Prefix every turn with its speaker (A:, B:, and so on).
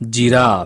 A: giraffe